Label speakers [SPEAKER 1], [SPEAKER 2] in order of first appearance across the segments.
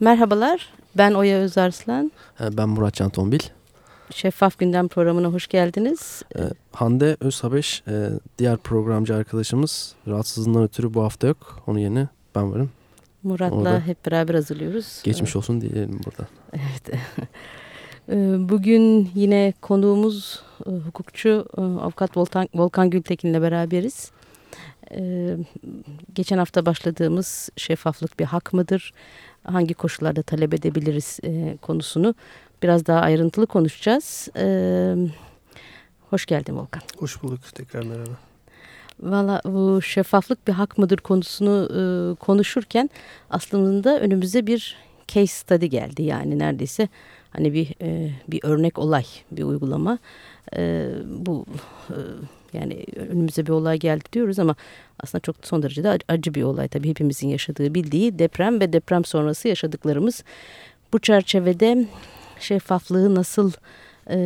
[SPEAKER 1] Merhabalar, ben Oya Özarslan.
[SPEAKER 2] Ee, ben Murat Can Tombil.
[SPEAKER 1] Şeffaf Gündem programına hoş geldiniz.
[SPEAKER 2] Ee, Hande Özhabeş, e, diğer programcı arkadaşımız rahatsızlığından ötürü bu hafta yok. Onun yerine ben varım.
[SPEAKER 1] Murat'la hep beraber hazırlıyoruz.
[SPEAKER 2] Geçmiş olsun diyelim burada.
[SPEAKER 1] Evet. Ee, bugün yine konuğumuz e, hukukçu e, avukat Volkan, Volkan Gültekin'le beraberiz. Ee, geçen hafta başladığımız şeffaflık bir hak mıdır? Hangi koşullarda talep edebiliriz e, konusunu biraz daha ayrıntılı konuşacağız. Ee, hoş geldin Volkan.
[SPEAKER 3] Hoş bulduk. Tekrar merhaba.
[SPEAKER 1] Valla bu şeffaflık bir hak mıdır konusunu e, konuşurken aslında önümüze bir case study geldi. Yani neredeyse hani bir e, bir örnek olay, bir uygulama. E, bu e, yani önümüze bir olay geldi diyoruz ama aslında çok son derece de acı bir olay. Tabii hepimizin yaşadığı, bildiği deprem ve deprem sonrası yaşadıklarımız. Bu çerçevede şeffaflığı nasıl e,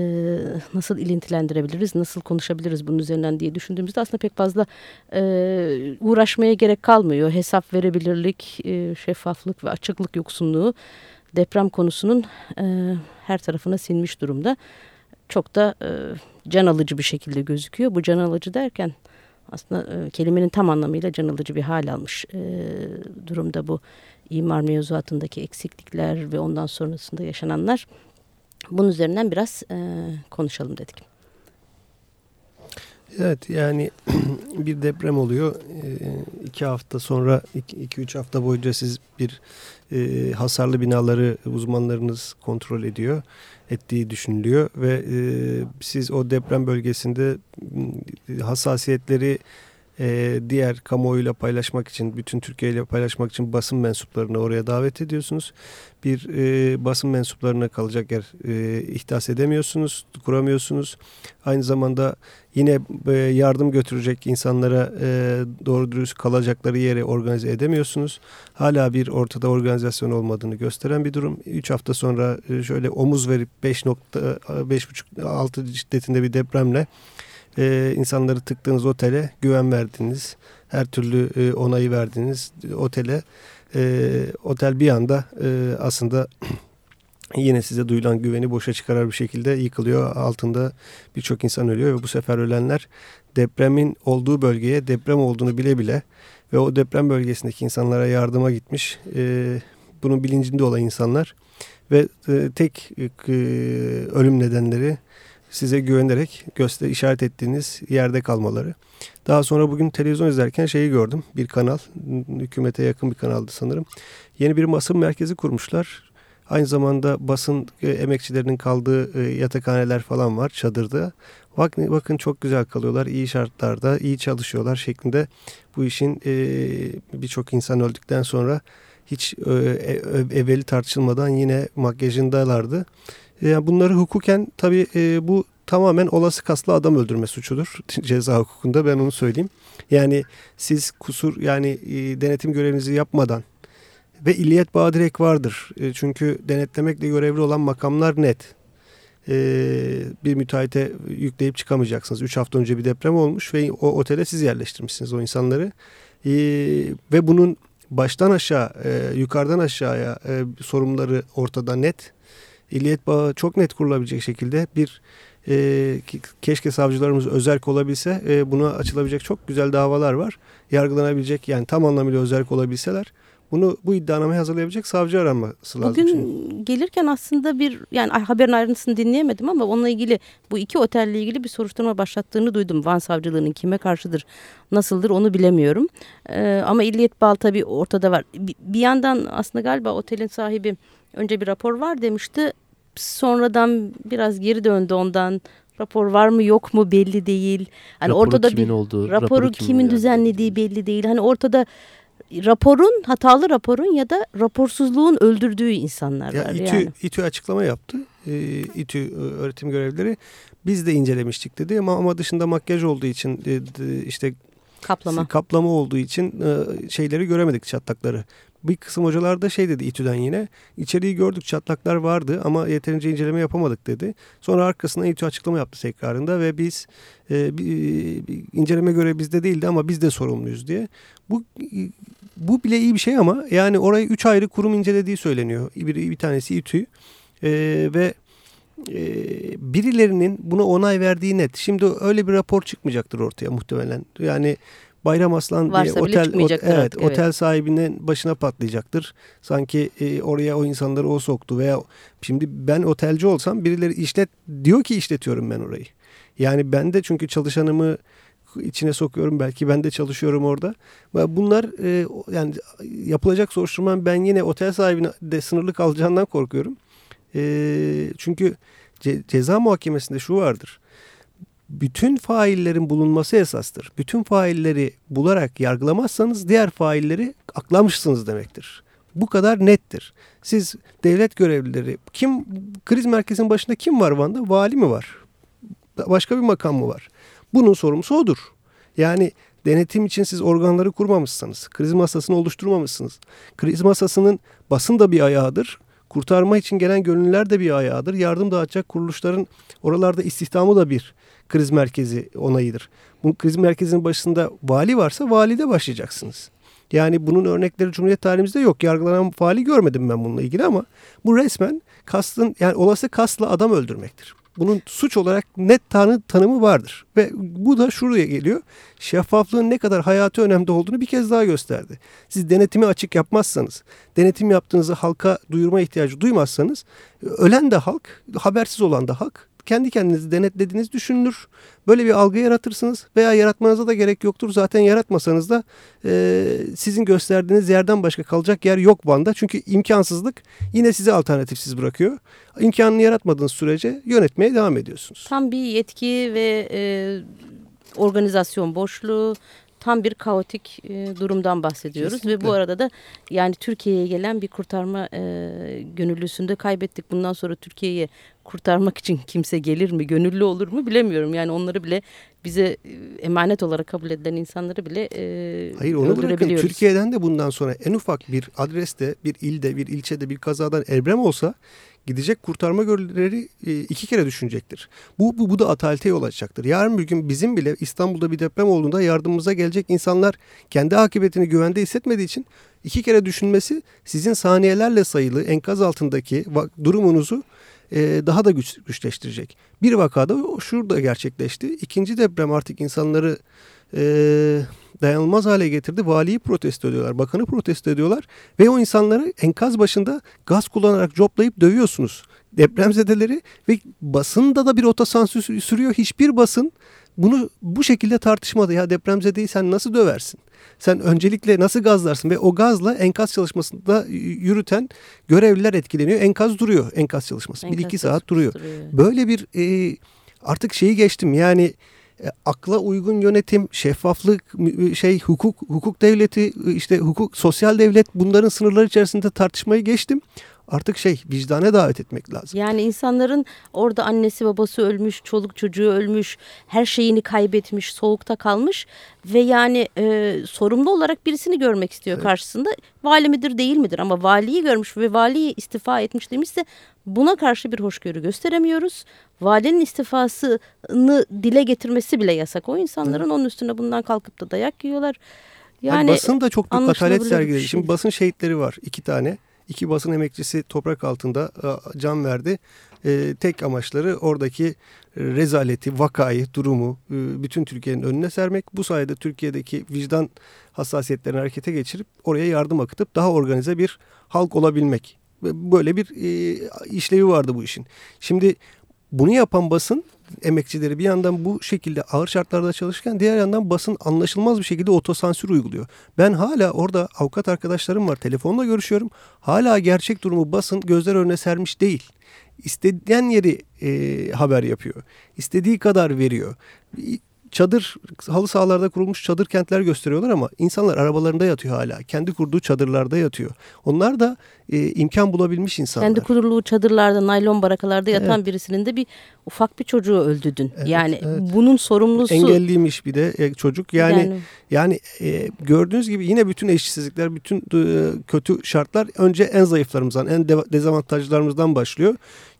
[SPEAKER 1] nasıl ilintilendirebiliriz, nasıl konuşabiliriz bunun üzerinden diye düşündüğümüzde aslında pek fazla e, uğraşmaya gerek kalmıyor. Hesap verebilirlik, e, şeffaflık ve açıklık yoksunluğu deprem konusunun her tarafına sinmiş durumda. Çok da e, can alıcı bir şekilde gözüküyor. Bu can alıcı derken aslında e, kelimenin tam anlamıyla can alıcı bir hal almış e, durumda bu imar mevzuatındaki eksiklikler ve ondan sonrasında yaşananlar. Bunun üzerinden biraz konuşalım dedik.
[SPEAKER 3] Evet yani bir deprem oluyor. E, iki hafta sonra, iki üç hafta boyunca siz bir e, hasarlı binaları uzmanlarınız kontrol ediyor, ettiği düşünülüyor ve e, siz o deprem bölgesinde hassasiyetleri e, diğer kamuoyuyla paylaşmak için, bütün Türkiye ile paylaşmak için basın mensuplarını oraya davet ediyorsunuz. Bir e, basın mensuplarına kalacak yer e, ihdas edemiyorsunuz, kuramıyorsunuz. Aynı zamanda yine e, yardım götürecek insanlara e, doğru dürüst kalacakları yeri organize edemiyorsunuz. Hala bir ortada organizasyon olmadığını gösteren bir durum. 3 hafta sonra e, şöyle omuz verip 5.5-6 şiddetinde bir depremle e, insanları tıktığınız otele güven verdiniz. Her türlü e, onayı verdiniz otele. E, otel bir anda e, aslında yine size duyulan güveni boşa çıkarar bir şekilde yıkılıyor. Altında birçok insan ölüyor ve bu sefer ölenler depremin olduğu bölgeye deprem olduğunu bile bile ve o deprem bölgesindeki insanlara yardıma gitmiş. E, bunun bilincinde olan insanlar ve e, tek e, ölüm nedenleri size güvenerek göster işaret ettiğiniz yerde kalmaları. Daha sonra bugün televizyon izlerken şeyi gördüm. Bir kanal, hükümete yakın bir kanaldı sanırım. Yeni bir basın merkezi kurmuşlar. Aynı zamanda basın e, emekçilerinin kaldığı e, yatakhaneler falan var çadırda. Bakın, bakın çok güzel kalıyorlar, iyi şartlarda, iyi çalışıyorlar şeklinde bu işin e, birçok insan öldükten sonra hiç e, e evveli tartışılmadan yine makyajındalardı. Yani bunları hukuken tabii e, bu tamamen olası kaslı adam öldürme suçudur ceza hukukunda ben onu söyleyeyim. Yani siz kusur yani e, denetim görevinizi yapmadan ve illiyet bağı direkt vardır. E, çünkü denetlemekle görevli olan makamlar net. E, bir müteahhite yükleyip çıkamayacaksınız. Üç hafta önce bir deprem olmuş ve o otele siz yerleştirmişsiniz o insanları. E, ve bunun baştan aşağı, e, yukarıdan aşağıya e, sorumluları ortada net illiyet bağı çok net kurulabilecek şekilde bir e, keşke savcılarımız özerk olabilse e, buna açılabilecek çok güzel davalar var. Yargılanabilecek yani tam anlamıyla özerk olabilseler bunu bu iddianamayı hazırlayabilecek savcı aranması lazım.
[SPEAKER 1] Bugün şimdi. gelirken aslında bir yani haberin ayrıntısını dinleyemedim ama onunla ilgili bu iki otelle ilgili bir soruşturma başlattığını duydum. Van savcılığının kime karşıdır, nasıldır onu bilemiyorum. Ee, ama illiyet bağlı tabii ortada var. Bir, bir yandan aslında galiba otelin sahibi önce bir rapor var demişti sonradan biraz geri döndü ondan. Rapor var mı yok mu belli değil. Hani
[SPEAKER 2] raporu
[SPEAKER 1] ortada
[SPEAKER 2] kimin
[SPEAKER 1] bir
[SPEAKER 2] olduğu,
[SPEAKER 1] raporu,
[SPEAKER 2] raporu
[SPEAKER 1] kimin,
[SPEAKER 2] kimin
[SPEAKER 1] düzenlediği yani. belli değil. Hani ortada raporun hatalı raporun ya da raporsuzluğun öldürdüğü insanlar
[SPEAKER 3] ya
[SPEAKER 1] var.
[SPEAKER 3] İTÜ,
[SPEAKER 1] yani.
[SPEAKER 3] İTÜ açıklama yaptı. Ee, İTÜ e, öğretim görevlileri biz de incelemiştik dedi ama, ama dışında makyaj olduğu için e, işte
[SPEAKER 1] kaplama
[SPEAKER 3] kaplama olduğu için e, şeyleri göremedik çatlakları. Bir kısım hocalar da şey dedi İTÜ'den yine. İçeriği gördük çatlaklar vardı ama yeterince inceleme yapamadık dedi. Sonra arkasından İTÜ açıklama yaptı tekrarında ve biz e, bir, bir inceleme göre bizde değildi ama biz de sorumluyuz diye. Bu bu bile iyi bir şey ama yani orayı üç ayrı kurum incelediği söyleniyor. Bir, bir tanesi İTÜ e, ve e, birilerinin buna onay verdiği net. Şimdi öyle bir rapor çıkmayacaktır ortaya muhtemelen. Yani Bayram Aslan
[SPEAKER 1] Varsa
[SPEAKER 3] diye otel o, evet,
[SPEAKER 1] evet,
[SPEAKER 3] otel sahibinin başına patlayacaktır. Sanki e, oraya o insanları o soktu veya şimdi ben otelci olsam birileri işlet diyor ki işletiyorum ben orayı. Yani ben de çünkü çalışanımı içine sokuyorum belki ben de çalışıyorum orada. Bunlar e, yani yapılacak soruşturma ben yine otel sahibine de sınırlı kalacağından korkuyorum. E, çünkü ce, ceza muhakemesinde şu vardır bütün faillerin bulunması esastır. Bütün failleri bularak yargılamazsanız diğer failleri aklamışsınız demektir. Bu kadar nettir. Siz devlet görevlileri kim kriz merkezinin başında kim var Van'da? Vali mi var? Başka bir makam mı var? Bunun sorumlusu odur. Yani denetim için siz organları kurmamışsınız. Kriz masasını oluşturmamışsınız. Kriz masasının basın da bir ayağıdır. Kurtarma için gelen gönüllüler de bir ayağıdır. Yardım dağıtacak kuruluşların oralarda istihdamı da bir kriz merkezi onayıdır. Bu kriz merkezinin başında vali varsa valide başlayacaksınız. Yani bunun örnekleri Cumhuriyet tarihimizde yok. Yargılanan vali görmedim ben bununla ilgili ama bu resmen kastın yani olası kasla adam öldürmektir. Bunun suç olarak net tanı, tanımı vardır. Ve bu da şuraya geliyor. Şeffaflığın ne kadar hayatı önemli olduğunu bir kez daha gösterdi. Siz denetimi açık yapmazsanız, denetim yaptığınızı halka duyurma ihtiyacı duymazsanız, ölen de halk, habersiz olan da halk kendi kendinizi denetlediğiniz düşünülür. Böyle bir algı yaratırsınız veya yaratmanıza da gerek yoktur. Zaten yaratmasanız da e, sizin gösterdiğiniz yerden başka kalacak yer yok Van'da. Çünkü imkansızlık yine sizi alternatifsiz bırakıyor. İmkanını yaratmadığınız sürece yönetmeye devam ediyorsunuz.
[SPEAKER 1] Tam bir yetki ve e, organizasyon boşluğu tam bir kaotik e, durumdan bahsediyoruz Kesinlikle. ve bu arada da yani Türkiye'ye gelen bir kurtarma e, gönüllüsünde kaybettik. Bundan sonra Türkiye'ye kurtarmak için kimse gelir mi, gönüllü olur mu bilemiyorum. Yani onları bile bize e, emanet olarak kabul edilen insanları bile e,
[SPEAKER 3] Hayır onu bırakın Türkiye'den de bundan sonra en ufak bir adreste, bir ilde, bir ilçede bir kazadan ebrem olsa gidecek kurtarma görevlileri e, iki kere düşünecektir. Bu, bu, bu da atalite yol açacaktır. Yarın bir gün bizim bile İstanbul'da bir deprem olduğunda yardımımıza gelecek insanlar kendi akıbetini güvende hissetmediği için iki kere düşünmesi sizin saniyelerle sayılı enkaz altındaki durumunuzu e, daha da güç, güçleştirecek. Bir vakada şurada gerçekleşti. İkinci deprem artık insanları e, dayanılmaz hale getirdi. Valiyi protesto ediyorlar, bakanı protesto ediyorlar ve o insanları enkaz başında gaz kullanarak coplayıp dövüyorsunuz. Depremzedeleri ve basında da bir otosansür sürüyor. Hiçbir basın bunu bu şekilde tartışmadı. Ya depremzedeyi sen nasıl döversin? Sen öncelikle nasıl gazlarsın ve o gazla enkaz çalışmasında yürüten görevliler etkileniyor. Enkaz duruyor enkaz çalışması. Enkaz bir iki saat duruyor. duruyor. Böyle bir e, artık şeyi geçtim yani e, akla uygun yönetim, şeffaflık, şey hukuk, hukuk devleti, işte hukuk, sosyal devlet bunların sınırları içerisinde tartışmayı geçtim artık şey vicdane davet etmek lazım.
[SPEAKER 1] Yani insanların orada annesi babası ölmüş, çoluk çocuğu ölmüş, her şeyini kaybetmiş, soğukta kalmış ve yani e, sorumlu olarak birisini görmek istiyor evet. karşısında. Vali midir değil midir ama valiyi görmüş ve valiyi istifa etmiş demişse buna karşı bir hoşgörü gösteremiyoruz. Valinin istifasını dile getirmesi bile yasak. O insanların evet. onun üstüne bundan kalkıp da dayak yiyorlar.
[SPEAKER 3] Yani, yani basın da çok büyük hatalet sergiledi. Şey. Şimdi basın şehitleri var iki tane. İki basın emekçisi toprak altında e, can verdi. E, tek amaçları oradaki rezaleti, vakayı, durumu e, bütün Türkiye'nin önüne sermek. Bu sayede Türkiye'deki vicdan hassasiyetlerini harekete geçirip oraya yardım akıtıp daha organize bir halk olabilmek. Böyle bir işlevi vardı bu işin. Şimdi bunu yapan basın emekçileri bir yandan bu şekilde ağır şartlarda çalışırken diğer yandan basın anlaşılmaz bir şekilde otosansür uyguluyor. Ben hala orada avukat arkadaşlarım var telefonla görüşüyorum. Hala gerçek durumu basın gözler önüne sermiş değil. İstediğin yeri e, haber yapıyor. İstediği kadar veriyor. Çadır halı sahalarda kurulmuş çadır kentler gösteriyorlar ama insanlar arabalarında yatıyor hala. Kendi kurduğu çadırlarda yatıyor. Onlar da e, imkan bulabilmiş insanlar.
[SPEAKER 1] Kendi kurduğu çadırlarda, naylon barakalarda yatan evet. birisinin de bir ufak bir çocuğu öldü dün. Evet, yani evet. bunun sorumlusu
[SPEAKER 3] engelliymiş bir de e, çocuk. Yani yani, yani e, gördüğünüz gibi yine bütün eşitsizlikler, bütün e, kötü şartlar önce en zayıflarımızdan, en dezavantajlarımızdan başlıyor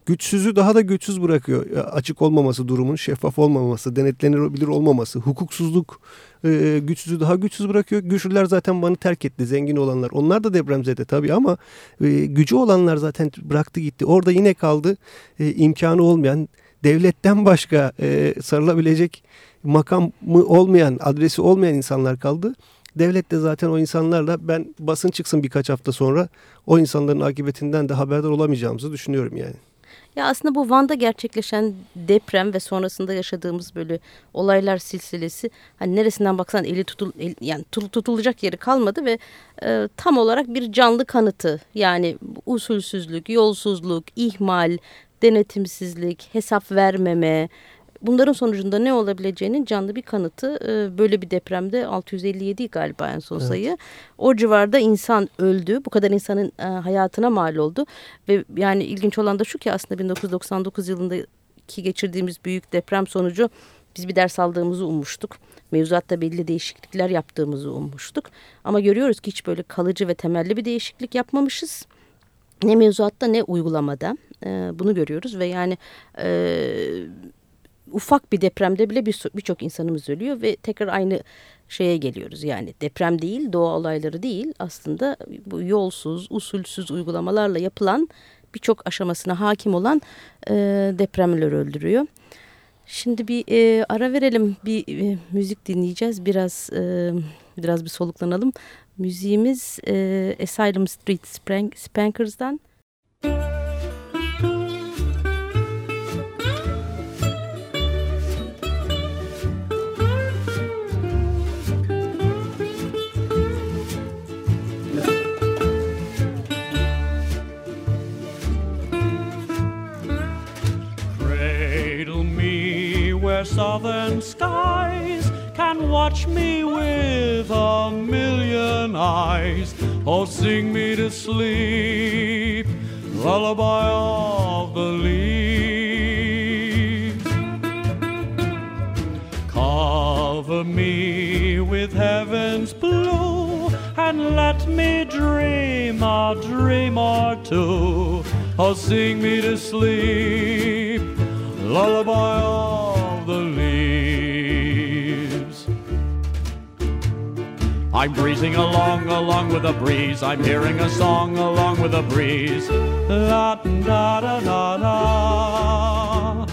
[SPEAKER 3] güçsüzü daha da güçsüz bırakıyor. Açık olmaması durumun, şeffaf olmaması, denetlenebilir olmaması, hukuksuzluk e, güçsüzü daha güçsüz bırakıyor. Güçlüler zaten bana terk etti, zengin olanlar. Onlar da depremzede tabii ama e, gücü olanlar zaten bıraktı gitti. Orada yine kaldı e, imkanı olmayan, devletten başka e, sarılabilecek makamı olmayan, adresi olmayan insanlar kaldı. Devlet de zaten o insanlarla ben basın çıksın birkaç hafta sonra o insanların akıbetinden de haberdar olamayacağımızı düşünüyorum yani.
[SPEAKER 1] Ya aslında bu Van'da gerçekleşen deprem ve sonrasında yaşadığımız böyle olaylar silsilesi hani neresinden baksan eli tutul el, yani tutulacak yeri kalmadı ve e, tam olarak bir canlı kanıtı. Yani usulsüzlük, yolsuzluk, ihmal, denetimsizlik, hesap vermeme, bunların sonucunda ne olabileceğinin canlı bir kanıtı. E, böyle bir depremde 657 galiba en son evet. sayı. O civarda insan öldü. Bu kadar insanın e, hayatına mal oldu. Ve yani ilginç olan da şu ki aslında 1999 yılında ki geçirdiğimiz büyük deprem sonucu biz bir ders aldığımızı ummuştuk. Mevzuatta belli değişiklikler yaptığımızı ummuştuk. Ama görüyoruz ki hiç böyle kalıcı ve temelli bir değişiklik yapmamışız. Ne mevzuatta ne uygulamada e, bunu görüyoruz ve yani e, ufak bir depremde bile birçok bir insanımız ölüyor ve tekrar aynı şeye geliyoruz. Yani deprem değil, doğa olayları değil aslında bu yolsuz, usulsüz uygulamalarla yapılan birçok aşamasına hakim olan e, depremler öldürüyor. Şimdi bir e, ara verelim, bir e, müzik dinleyeceğiz. Biraz e, biraz bir soluklanalım. Müziğimiz e, Asylum Street Spankers'dan.
[SPEAKER 4] Southern skies can watch me with a million eyes. Oh, sing me to sleep, lullaby of the leaves. Cover me with heaven's blue and let me dream a dream or two. Oh, sing me to sleep, lullaby of I'm breezing along, along with the breeze. I'm hearing a song along with the breeze. La da da da da.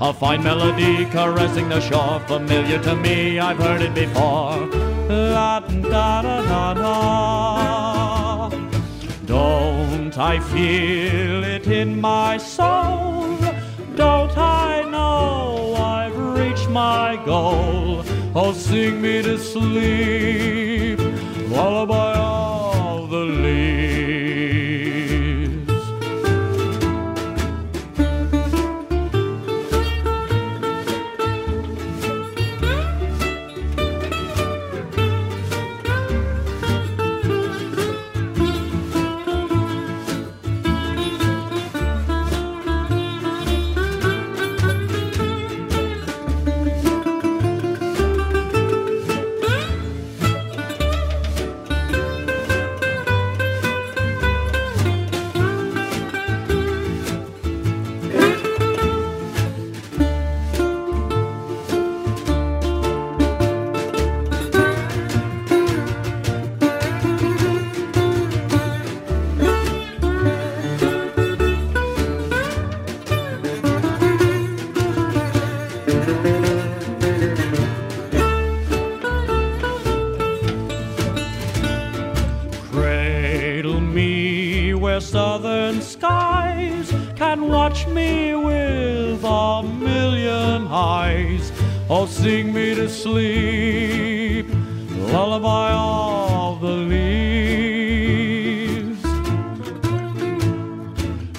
[SPEAKER 4] A fine melody caressing the shore, familiar to me, I've heard it before. La da da da da. Don't I feel it in my soul? Don't I know I've reached my goal? Oh, sing me to sleep, lullaby Oh, sing me to sleep, lullaby of the leaves.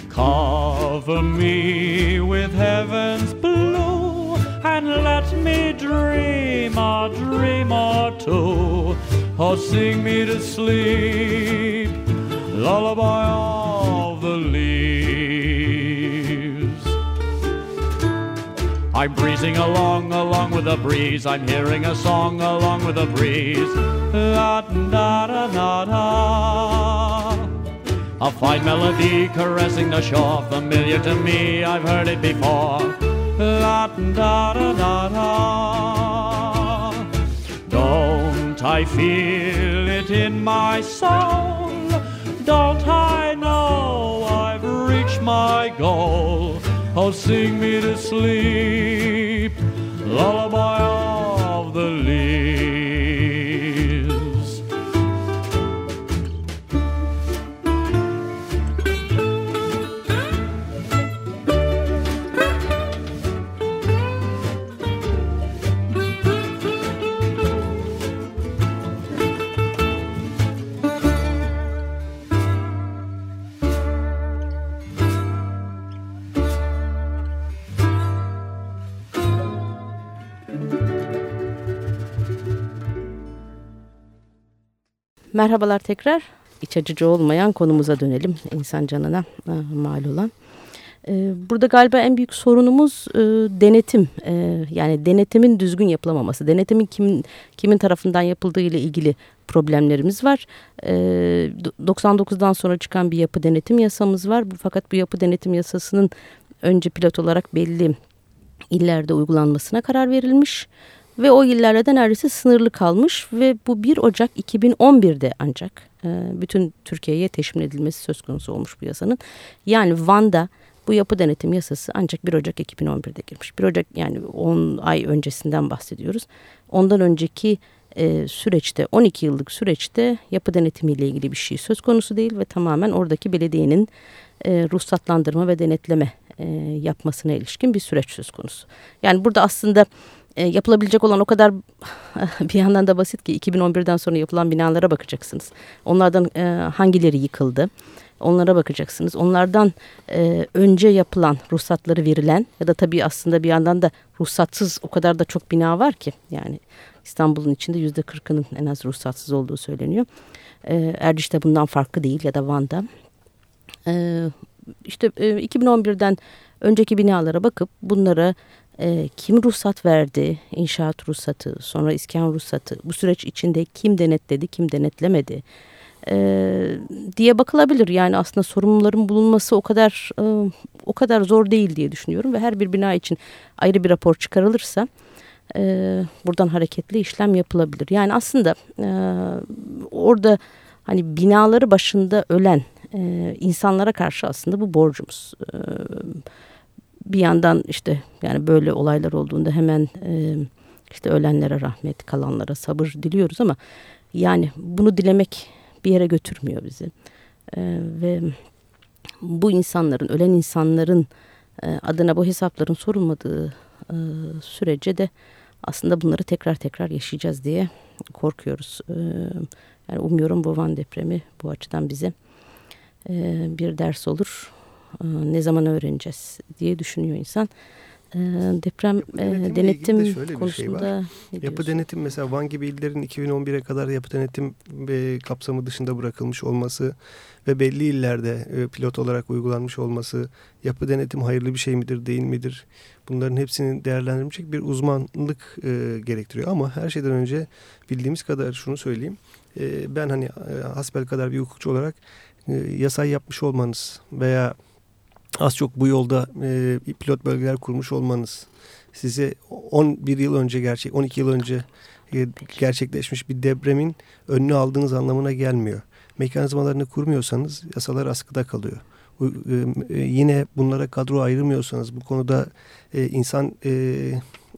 [SPEAKER 4] Cover me with heaven's blue and let me dream dream a dream or two. Oh, sing me to sleep, lullaby I'm breezing along, along with the breeze. I'm hearing a song along with the breeze. La da da da da. A fine melody caressing the shore, familiar to me, I've heard it before. La da da da da. Don't I feel it in my soul? Don't I know I've reached my goal? Oh, sing me to sleep, lullaby of the leaves.
[SPEAKER 1] Merhabalar tekrar. İç acıcı olmayan konumuza dönelim. İnsan canına e, mal olan. E, burada galiba en büyük sorunumuz e, denetim. Yani denetimin düzgün yapılamaması. Denetimin kimin, kimin tarafından yapıldığı ile ilgili problemlerimiz var. E, 99'dan sonra çıkan bir yapı denetim yasamız var. Fakat bu yapı denetim yasasının önce pilot olarak belli illerde uygulanmasına karar verilmiş ve o illerden neredeyse sınırlı kalmış ve bu 1 Ocak 2011'de ancak e, bütün Türkiye'ye teşmil edilmesi söz konusu olmuş bu yasanın. Yani Van'da bu yapı denetim yasası ancak 1 Ocak 2011'de girmiş. 1 Ocak yani 10 ay öncesinden bahsediyoruz. Ondan önceki e, süreçte 12 yıllık süreçte yapı denetimiyle ilgili bir şey söz konusu değil ve tamamen oradaki belediyenin e, ruhsatlandırma ve denetleme e, yapmasına ilişkin bir süreç söz konusu. Yani burada aslında e, yapılabilecek olan o kadar bir yandan da basit ki 2011'den sonra yapılan binalara bakacaksınız. Onlardan e, hangileri yıkıldı? Onlara bakacaksınız. Onlardan e, önce yapılan ruhsatları verilen ya da tabii aslında bir yandan da ruhsatsız o kadar da çok bina var ki yani İstanbul'un içinde yüzde kırkının en az ruhsatsız olduğu söyleniyor. E, Erciş'te bundan farklı değil ya da Van'da. E, işte e, 2011'den önceki binalara bakıp bunlara e, kim ruhsat verdi, inşaat ruhsatı, sonra iskan ruhsatı, bu süreç içinde kim denetledi, kim denetlemedi e, diye bakılabilir. Yani aslında sorumluların bulunması o kadar e, o kadar zor değil diye düşünüyorum ve her bir bina için ayrı bir rapor çıkarılırsa e, buradan hareketli işlem yapılabilir. Yani aslında e, orada hani binaları başında ölen e, insanlara karşı aslında bu borcumuz. E, bir yandan işte yani böyle olaylar olduğunda hemen e, işte ölenlere rahmet, kalanlara sabır diliyoruz ama yani bunu dilemek bir yere götürmüyor bizi. E, ve bu insanların, ölen insanların e, adına bu hesapların sorulmadığı e, sürece de aslında bunları tekrar tekrar yaşayacağız diye korkuyoruz. E, yani umuyorum bu Van depremi bu açıdan bize e, bir ders olur ne zaman öğreneceğiz diye düşünüyor insan. Deprem
[SPEAKER 3] Denetimle
[SPEAKER 1] denetim
[SPEAKER 3] de şöyle
[SPEAKER 1] konusunda
[SPEAKER 3] şey Yapı denetim mesela Van gibi illerin 2011'e kadar yapı denetim kapsamı dışında bırakılmış olması ve belli illerde pilot olarak uygulanmış olması yapı denetim hayırlı bir şey midir değil midir? Bunların hepsini değerlendirecek bir uzmanlık gerektiriyor ama her şeyden önce bildiğimiz kadar şunu söyleyeyim. Ben hani hasbel kadar bir hukukçu olarak yasayı yapmış olmanız veya az çok bu yolda e, pilot bölgeler kurmuş olmanız size 11 yıl önce gerçek 12 yıl önce e, gerçekleşmiş bir depremin önünü aldığınız anlamına gelmiyor. Mekanizmalarını kurmuyorsanız yasalar askıda kalıyor. E, e, yine bunlara kadro ayırmıyorsanız bu konuda insan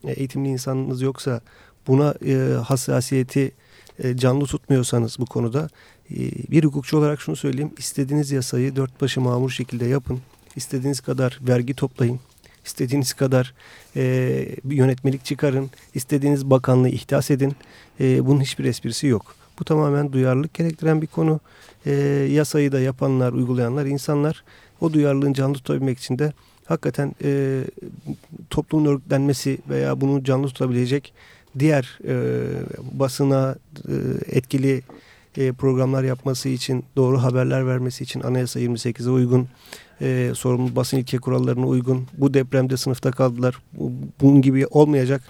[SPEAKER 3] eğitimli insanınız yoksa buna hassasiyeti canlı tutmuyorsanız bu konuda bir hukukçu olarak şunu söyleyeyim istediğiniz yasayı dört başı mamur şekilde yapın istediğiniz kadar vergi toplayın. istediğiniz kadar e, bir yönetmelik çıkarın. istediğiniz bakanlığı ihdas edin. E, bunun hiçbir esprisi yok. Bu tamamen duyarlılık gerektiren bir konu. E, yasayı da yapanlar, uygulayanlar insanlar. O duyarlılığın canlı tutabilmek için de hakikaten e, toplumun örgütlenmesi veya bunu canlı tutabilecek diğer e, basına e, etkili e, programlar yapması için, doğru haberler vermesi için Anayasa 28'e uygun, e, sorumlu basın ilke kurallarına uygun, bu depremde sınıfta kaldılar, bu, bunun gibi olmayacak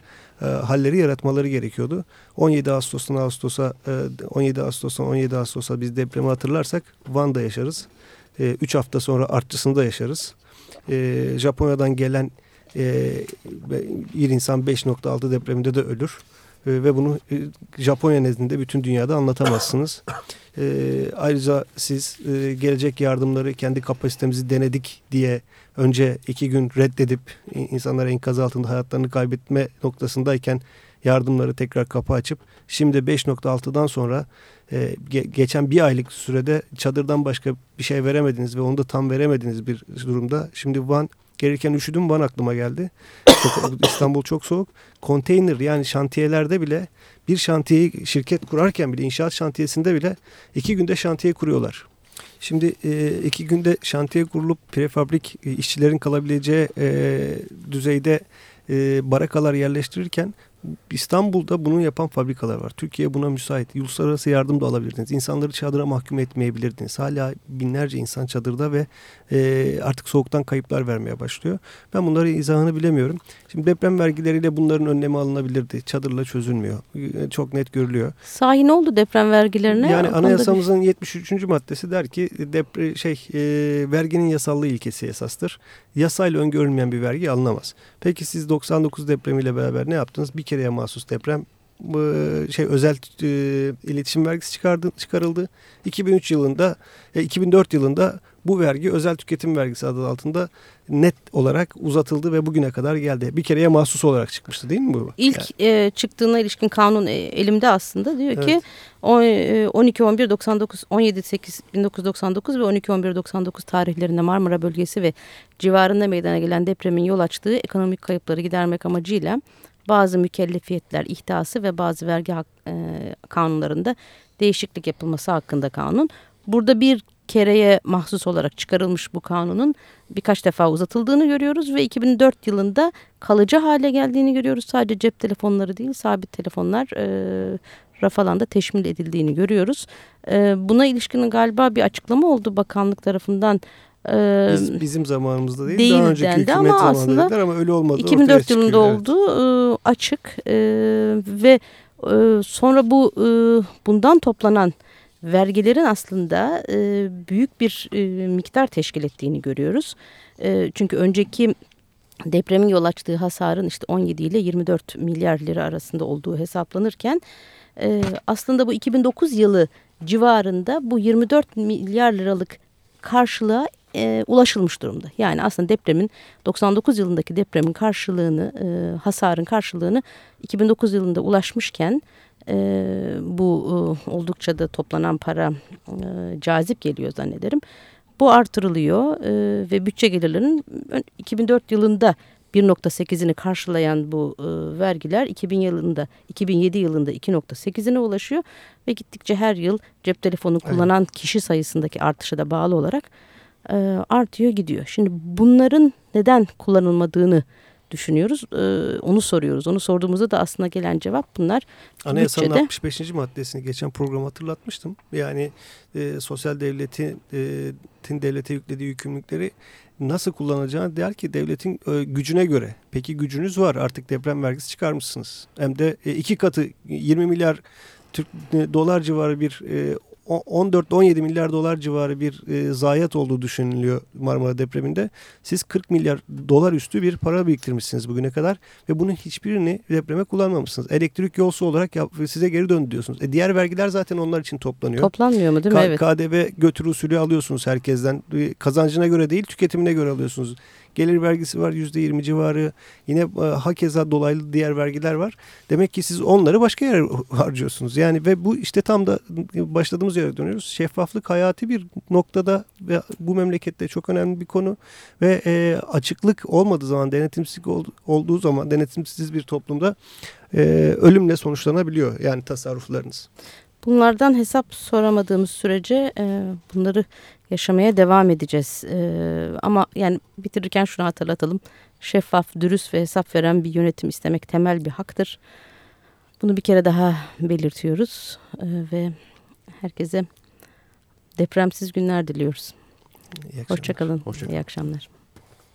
[SPEAKER 3] e, halleri yaratmaları gerekiyordu. 17 Ağustos'tan Ağustos'a, e, 17 Ağustos'tan 17 Ağustos'a biz depremi hatırlarsak Van'da yaşarız. 3 e, hafta sonra artçısında yaşarız. E, Japonya'dan gelen e, bir insan 5.6 depreminde de ölür. E, ve bunu e, Japonya nezdinde bütün dünyada anlatamazsınız. E, ayrıca siz e, gelecek yardımları kendi kapasitemizi denedik diye önce iki gün reddedip insanlar enkaz altında hayatlarını kaybetme noktasındayken yardımları tekrar kapı açıp şimdi 5.6'dan sonra e, ge geçen bir aylık sürede çadırdan başka bir şey veremediniz ve onu da tam veremediğiniz bir durumda. Şimdi Van Gelirken üşüdüm Van aklıma geldi. Çok, İstanbul çok soğuk. Konteyner yani şantiyelerde bile bir şantiyeyi şirket kurarken bile inşaat şantiyesinde bile iki günde şantiye kuruyorlar. Şimdi e, iki günde şantiye kurulup prefabrik e, işçilerin kalabileceği e, düzeyde e, barakalar yerleştirirken İstanbul'da bunu yapan fabrikalar var. Türkiye buna müsait. Uluslararası yardım da alabilirdiniz. İnsanları çadıra mahkum etmeyebilirdiniz. Hala binlerce insan çadırda ve e, artık soğuktan kayıplar vermeye başlıyor. Ben bunları izahını bilemiyorum. Şimdi deprem vergileriyle bunların önlemi alınabilirdi. Çadırla çözülmüyor. E, çok net görülüyor.
[SPEAKER 1] Sahi ne oldu deprem vergilerine?
[SPEAKER 3] Yani anayasamızın bir... 73. maddesi der ki depre, şey e, verginin yasallığı ilkesi esastır. Yasayla öngörülmeyen bir vergi alınamaz. Peki siz 99 depremiyle beraber ne yaptınız? Bir kereye mahsus deprem şey özel e, iletişim vergisi çıkardı, çıkarıldı. 2003 yılında, e, 2004 yılında bu vergi özel tüketim vergisi adı altında net olarak uzatıldı ve bugüne kadar geldi. Bir kereye mahsus olarak çıkmıştı değil mi bu?
[SPEAKER 1] İlk yani. e, çıktığına ilişkin kanun e, elimde aslında diyor evet. ki 12 11 99 17 8 1999 ve 12 11 99 tarihlerinde Marmara bölgesi ve civarında meydana gelen depremin yol açtığı ekonomik kayıpları gidermek amacıyla bazı mükellefiyetler ihtası ve bazı vergi hak, e, kanunlarında değişiklik yapılması hakkında kanun. Burada bir kereye mahsus olarak çıkarılmış bu kanunun birkaç defa uzatıldığını görüyoruz ve 2004 yılında kalıcı hale geldiğini görüyoruz. Sadece cep telefonları değil sabit telefonlar e, raf alanda teşmil edildiğini görüyoruz. E, buna ilişkin galiba bir açıklama oldu bakanlık tarafından.
[SPEAKER 3] E, Biz, bizim zamanımızda değil, değil daha önceki hükümet ama aslında ama öyle olmadı.
[SPEAKER 1] 2004 yılında oldu evet. açık e, ve e, sonra bu e, bundan toplanan vergilerin aslında e, büyük bir e, miktar teşkil ettiğini görüyoruz. E, çünkü önceki depremin yol açtığı hasarın işte 17 ile 24 milyar lira arasında olduğu hesaplanırken e, aslında bu 2009 yılı civarında bu 24 milyar liralık karşılığa e, ulaşılmış durumda. Yani aslında depremin 99 yılındaki depremin karşılığını, e, hasarın karşılığını 2009 yılında ulaşmışken e, bu e, oldukça da toplanan para e, cazip geliyor zannederim. Bu artırılıyor e, ve bütçe gelirlerinin 2004 yılında 1.8'ini karşılayan bu e, vergiler 2000 yılında 2007 yılında 2.8'ine ulaşıyor ve gittikçe her yıl cep telefonu kullanan evet. kişi sayısındaki artışa da bağlı olarak e, artıyor gidiyor. Şimdi bunların neden kullanılmadığını düşünüyoruz. Ee, onu soruyoruz. Onu sorduğumuzda da aslında gelen cevap bunlar.
[SPEAKER 3] Anayasanın bütçede... 65. maddesini geçen program hatırlatmıştım. Yani e, sosyal devletin e, devlete yüklediği yükümlülükleri nasıl kullanacağını der ki devletin e, gücüne göre. Peki gücünüz var artık deprem vergisi çıkarmışsınız. Hem de e, iki katı 20 milyar Türk e, dolar civarı bir e, 14-17 milyar dolar civarı bir e, zayiat olduğu düşünülüyor Marmara depreminde. Siz 40 milyar dolar üstü bir para biriktirmişsiniz bugüne kadar ve bunun hiçbirini depreme kullanmamışsınız. Elektrik yolsu olarak yap, size geri döndü diyorsunuz. E, diğer vergiler zaten onlar için toplanıyor.
[SPEAKER 1] Toplanmıyor mu değil mi? K evet.
[SPEAKER 3] KDV götür usulü alıyorsunuz herkesten. E, kazancına göre değil tüketimine göre alıyorsunuz. Gelir vergisi var yüzde yirmi civarı. Yine e, hakeza dolaylı diğer vergiler var. Demek ki siz onları başka yere harcıyorsunuz. Yani ve bu işte tam da başladığımız yere dönüyoruz. Şeffaflık hayati bir noktada ve bu memlekette çok önemli bir konu. Ve e, açıklık olmadığı zaman, denetimsizlik ol, olduğu zaman, denetimsiz bir toplumda e, ölümle sonuçlanabiliyor. Yani tasarruflarınız.
[SPEAKER 1] Bunlardan hesap soramadığımız sürece e, bunları yaşamaya devam edeceğiz. E, ama yani bitirirken şunu hatırlatalım. Şeffaf, dürüst ve hesap veren bir yönetim istemek temel bir haktır. Bunu bir kere daha belirtiyoruz e, ve herkese depremsiz günler diliyoruz.
[SPEAKER 3] İyi akşamlar.
[SPEAKER 1] Hoşçakalın.
[SPEAKER 2] Hoşça.
[SPEAKER 1] İyi akşamlar.